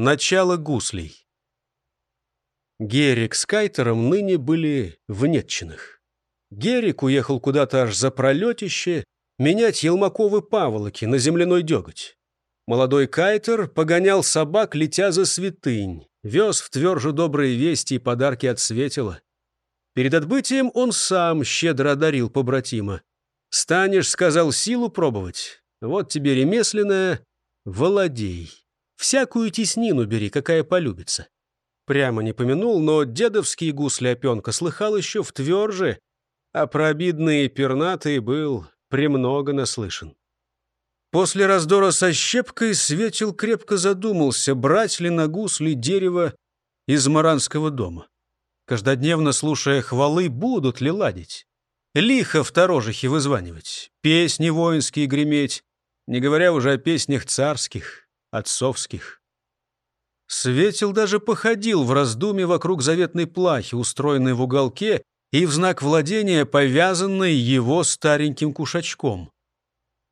Начало гуслей. Герик с Кайтером ныне были в Нетчинах. Герик уехал куда-то аж за пролетище менять елмаковы паволоки на земляной деготь. Молодой Кайтер погонял собак, летя за святынь, вез в тверже добрые вести и подарки от светила. Перед отбытием он сам щедро одарил побратима. «Станешь, — сказал, — силу пробовать. Вот тебе ремесленная, володей. Всякую теснину бери, какая полюбится». Прямо не помянул, но дедовские гусли опенка слыхал еще в тверже, а про обидные пернатые был премного наслышан. После раздора со щепкой Светил крепко задумался, брать ли на гусли дерево из Маранского дома. Каждодневно слушая хвалы, будут ли ладить. Лихо в торожихе вызванивать, песни воинские греметь, не говоря уже о песнях царских, отцовских. Светил даже походил в раздумье вокруг заветной плахи, устроенной в уголке, и в знак владения повязанной его стареньким кушачком.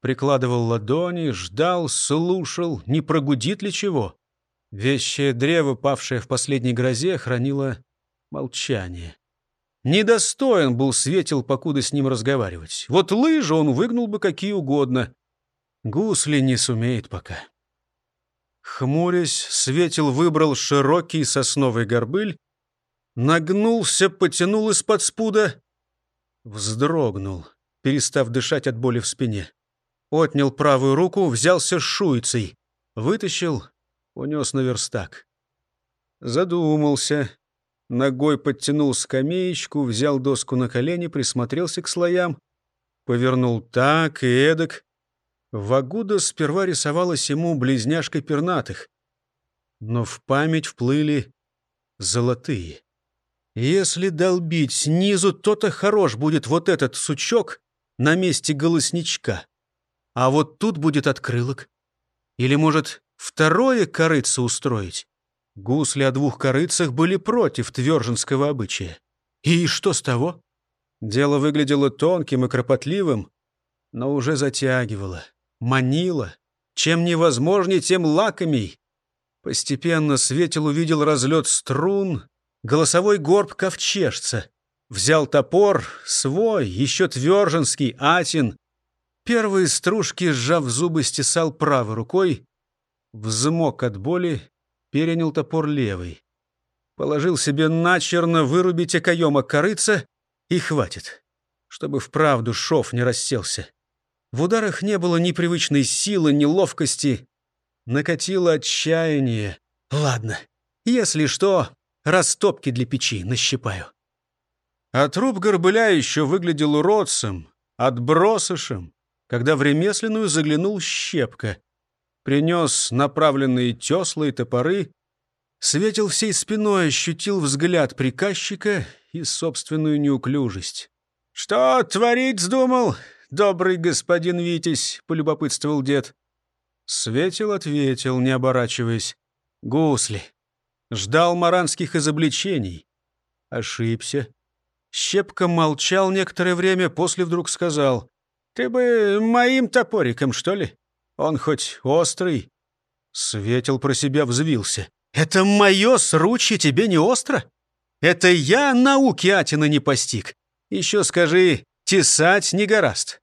Прикладывал ладони, ждал, слушал, не прогудит ли чего. Вещее древо, павшее в последней грозе, хранило молчание. Недостоин был Светил, покуда с ним разговаривать. Вот лыжи он выгнул бы какие угодно. Гусли не сумеет пока. Хмурясь, Светил выбрал широкий сосновый горбыль, нагнулся, потянул из-под спуда, вздрогнул, перестав дышать от боли в спине. Отнял правую руку, взялся шуйцей, вытащил, унес на верстак. Задумался, ногой подтянул скамеечку, взял доску на колени, присмотрелся к слоям, повернул так и эдак, Вагуда сперва рисовалась ему близняшкой пернатых, но в память вплыли золотые. Если долбить снизу, то-то хорош будет вот этот сучок на месте голосничка. А вот тут будет открылок. Или, может, второе корыце устроить? Гусли о двух корыцах были против тверженского обычая. И что с того? Дело выглядело тонким и кропотливым, но уже затягивало манила. Чем невозможнее, тем лакомей. Постепенно Светил увидел разлет струн, голосовой горб ковчежца. Взял топор, свой, еще тверженский, атин. Первые стружки, сжав зубы, стесал правой рукой. Взмок от боли, перенял топор левой. Положил себе начерно вырубить окоема корыца, и хватит, чтобы вправду шов не расселся. В ударах не было ни привычной силы, ни ловкости. Накатило отчаяние. Ладно, если что, растопки для печи нащипаю. А труп горбыля еще выглядел уродцем, отбросышем, когда в ремесленную заглянул щепка. Принес направленные тесла и топоры, светил всей спиной, ощутил взгляд приказчика и собственную неуклюжесть. «Что творить вздумал? Добрый господин Витязь?» — полюбопытствовал дед. Светил ответил, не оборачиваясь. «Гусли». Ждал маранских изобличений. Ошибся. Щепка молчал некоторое время, после вдруг сказал. «Ты бы моим топориком, что ли? Он хоть острый?» Светил про себя взвился. «Это мое сручье тебе не остро? Это я науки Атина не постиг. Еще скажи, Тесать не гораст.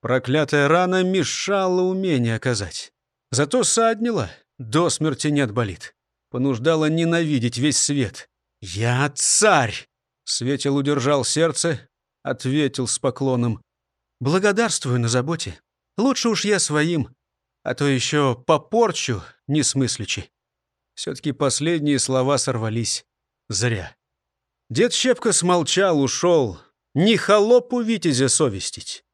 Проклятая рана мешала умение оказать. Зато саднила, до смерти не отболит. Понуждала ненавидеть весь свет. «Я царь!» Светил удержал сердце, ответил с поклоном. «Благодарствую на заботе. Лучше уж я своим, а то еще попорчу, несмысличи». Все-таки последние слова сорвались зря. Дед Щепка смолчал, ушел, не холопу Витязя совестить.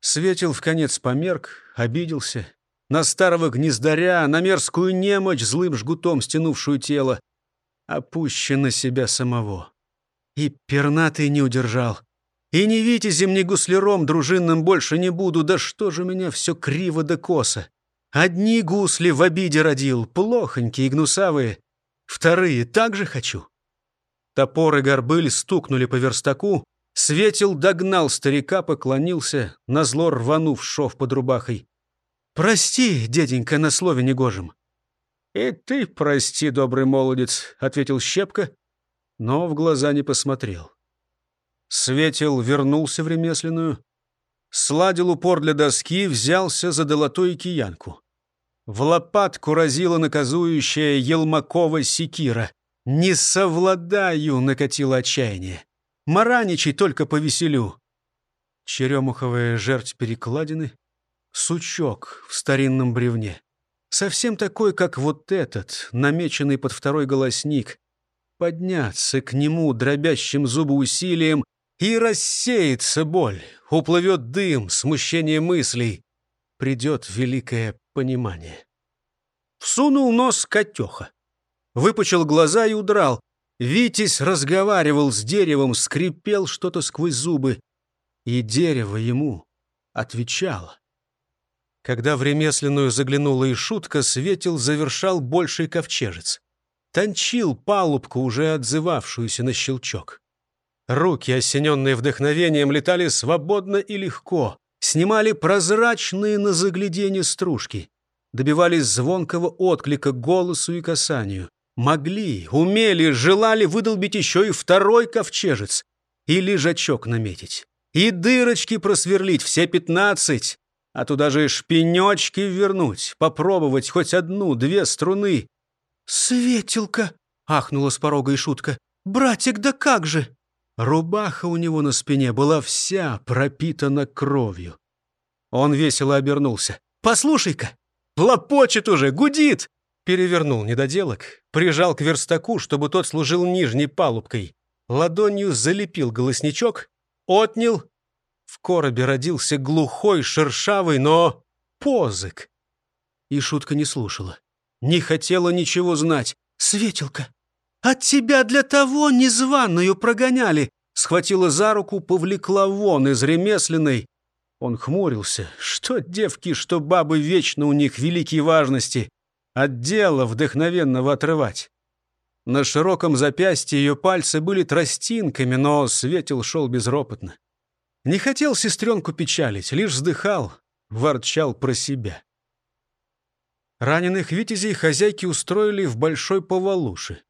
Светил в конец померк, обиделся. На старого гнездаря, на мерзкую немочь, злым жгутом стянувшую тело, опущено себя самого. И пернатый не удержал. И не витязем, ни гусляром дружинным больше не буду, да что же меня все криво да косо. Одни гусли в обиде родил, плохонькие и гнусавые. Вторые также хочу. Топор и горбыль стукнули по верстаку, Светил догнал старика, поклонился, назло рванув шов под рубахой. «Прости, деденька, на слове негожим. «И ты прости, добрый молодец», — ответил Щепка, но в глаза не посмотрел. Светил вернулся в ремесленную, сладил упор для доски, взялся за долотой киянку. В лопатку разила наказующая Елмакова секира. «Не совладаю!» — накатило отчаяние. «Мараничай только повеселю!» Черемуховая жерть перекладины, сучок в старинном бревне. Совсем такой, как вот этот, намеченный под второй голосник. Подняться к нему дробящим зубы усилием, и рассеется боль, уплывет дым, смущение мыслей. Придет великое понимание. Всунул нос Катеха. Выпучил глаза и удрал. Витязь разговаривал с деревом, скрипел что-то сквозь зубы. И дерево ему отвечало. Когда в ремесленную заглянула и шутка, Светил завершал больший ковчежец. Тончил палубку, уже отзывавшуюся на щелчок. Руки, осененные вдохновением, летали свободно и легко, снимали прозрачные на загляденье стружки, добивались звонкого отклика голосу и касанию. Могли, умели, желали выдолбить еще и второй ковчежец, и лежачок наметить, и дырочки просверлить, все пятнадцать, а туда же шпенечки вернуть, попробовать хоть одну, две струны. «Светилка!» — ахнула с порога и шутка. «Братик, да как же!» Рубаха у него на спине была вся пропитана кровью. Он весело обернулся. «Послушай-ка! Лопочет уже, гудит!» Перевернул недоделок, прижал к верстаку, чтобы тот служил нижней палубкой. Ладонью залепил голосничок, отнял. В коробе родился глухой, шершавый, но позык. И шутка не слушала. Не хотела ничего знать. «Светилка, от тебя для того незваную прогоняли!» Схватила за руку, повлекла вон из ремесленной. Он хмурился. Что девки, что бабы вечно у них великие важности. От дела вдохновенного отрывать. На широком запястье ее пальцы были тростинками, но Светил шел безропотно. Не хотел сестренку печалить, лишь вздыхал, ворчал про себя. Раненых витязей хозяйки устроили в большой повалуши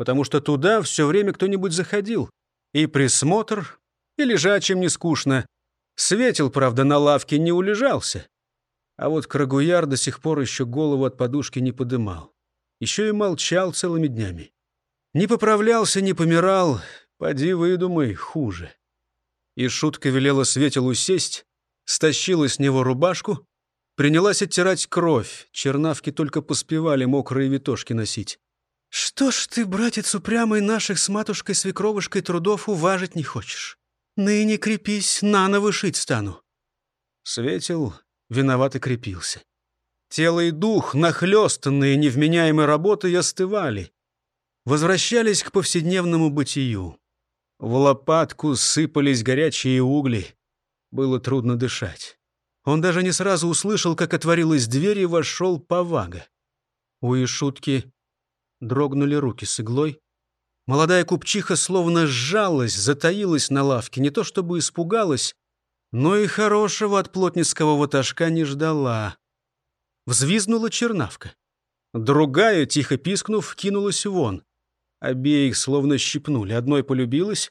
потому что туда все время кто-нибудь заходил. И присмотр, и лежачим не скучно. Светил, правда, на лавке не улежался. А вот Крагуяр до сих пор еще голову от подушки не подымал. Еще и молчал целыми днями. Не поправлялся, не помирал. Поди выдумай, хуже. И шутка велела Светилу сесть, стащила с него рубашку, принялась оттирать кровь. Чернавки только поспевали мокрые витошки носить. «Что ж ты, братец упрямый, наших с матушкой-свекровушкой трудов уважить не хочешь? Ныне крепись, наново шить стану». Светил виноват и крепился. Тело и дух, нахлёстанные невменяемой работой, остывали. Возвращались к повседневному бытию. В лопатку сыпались горячие угли. Было трудно дышать. Он даже не сразу услышал, как отворилась дверь и вошел повага. У Ишутки Дрогнули руки с иглой. Молодая купчиха словно сжалась, затаилась на лавке, не то чтобы испугалась, но и хорошего от плотницкого ватажка не ждала. Взвизнула чернавка. Другая, тихо пискнув, кинулась вон. Обеих словно щипнули. Одной полюбилась,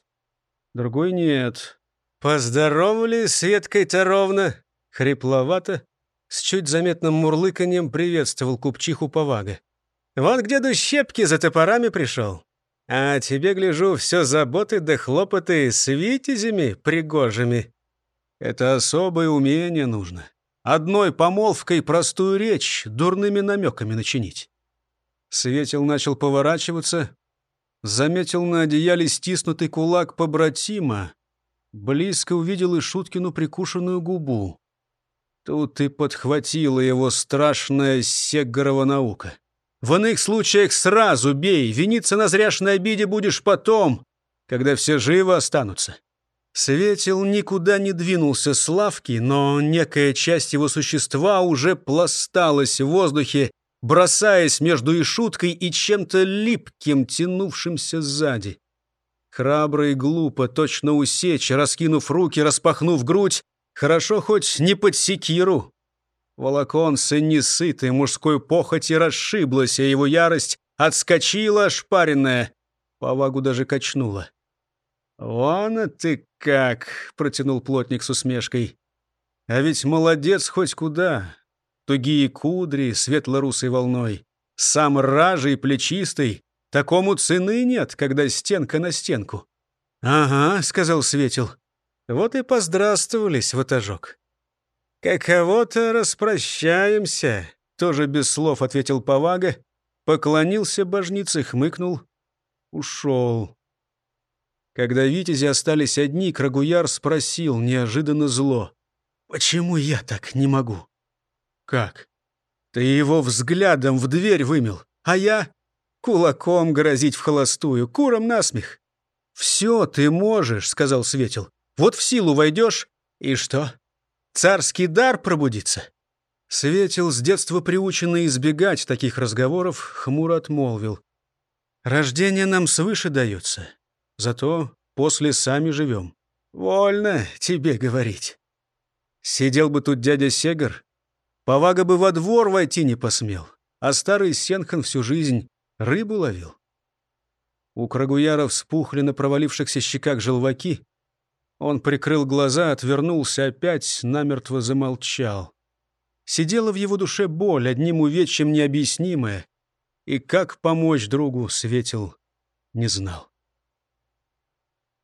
другой нет. «Поздоровали, Светкой-то ровно!» Хрипловато, с чуть заметным мурлыканьем приветствовал купчиху повага. Вот где до щепки за топорами пришел. А тебе, гляжу, все заботы да хлопоты с витязями пригожими. Это особое умение нужно. Одной помолвкой простую речь дурными намеками начинить. Светил начал поворачиваться, заметил на одеяле стиснутый кулак побратима, близко увидел и Шуткину прикушенную губу. Тут и подхватила его страшная Сеггорова наука. В иных случаях сразу бей, виниться на зряшной обиде будешь потом, когда все живы останутся. Светил никуда не двинулся с лавки, но некая часть его существа уже пласталась в воздухе, бросаясь между и шуткой и чем-то липким, тянувшимся сзади. Храбро и глупо, точно усечь, раскинув руки, распахнув грудь, хорошо хоть не под секиру. Волоконце несытый мужской похоти расшиблась, а его ярость отскочила ошпаренная. Повагу даже качнула. «Вон ты как!» — протянул плотник с усмешкой. «А ведь молодец хоть куда. Тугие кудри светло-русой волной. Сам ражий плечистый. Такому цены нет, когда стенка на стенку». «Ага», — сказал Светил. «Вот и поздравствовались в этажок». «Каково-то распрощаемся», — тоже без слов ответил Повага, поклонился божнице, хмыкнул, ушел. Когда витязи остались одни, Крагуяр спросил неожиданно зло. «Почему я так не могу?» «Как?» «Ты его взглядом в дверь вымел, а я кулаком грозить в холостую, куром насмех». «Все ты можешь», — сказал Светил. «Вот в силу войдешь, и что? Царский дар пробудится?» Светил, с детства приученный избегать таких разговоров, хмуро отмолвил. «Рождение нам свыше дается. Зато после сами живем. Вольно тебе говорить. Сидел бы тут дядя Сегар, Повага бы во двор войти не посмел, а старый Сенхан всю жизнь рыбу ловил. У Крагуяра вспухли на провалившихся щеках желваки. Он прикрыл глаза, отвернулся, опять намертво замолчал. Сидела в его душе боль, одним увечьем необъяснимая, и как помочь другу светил не знал.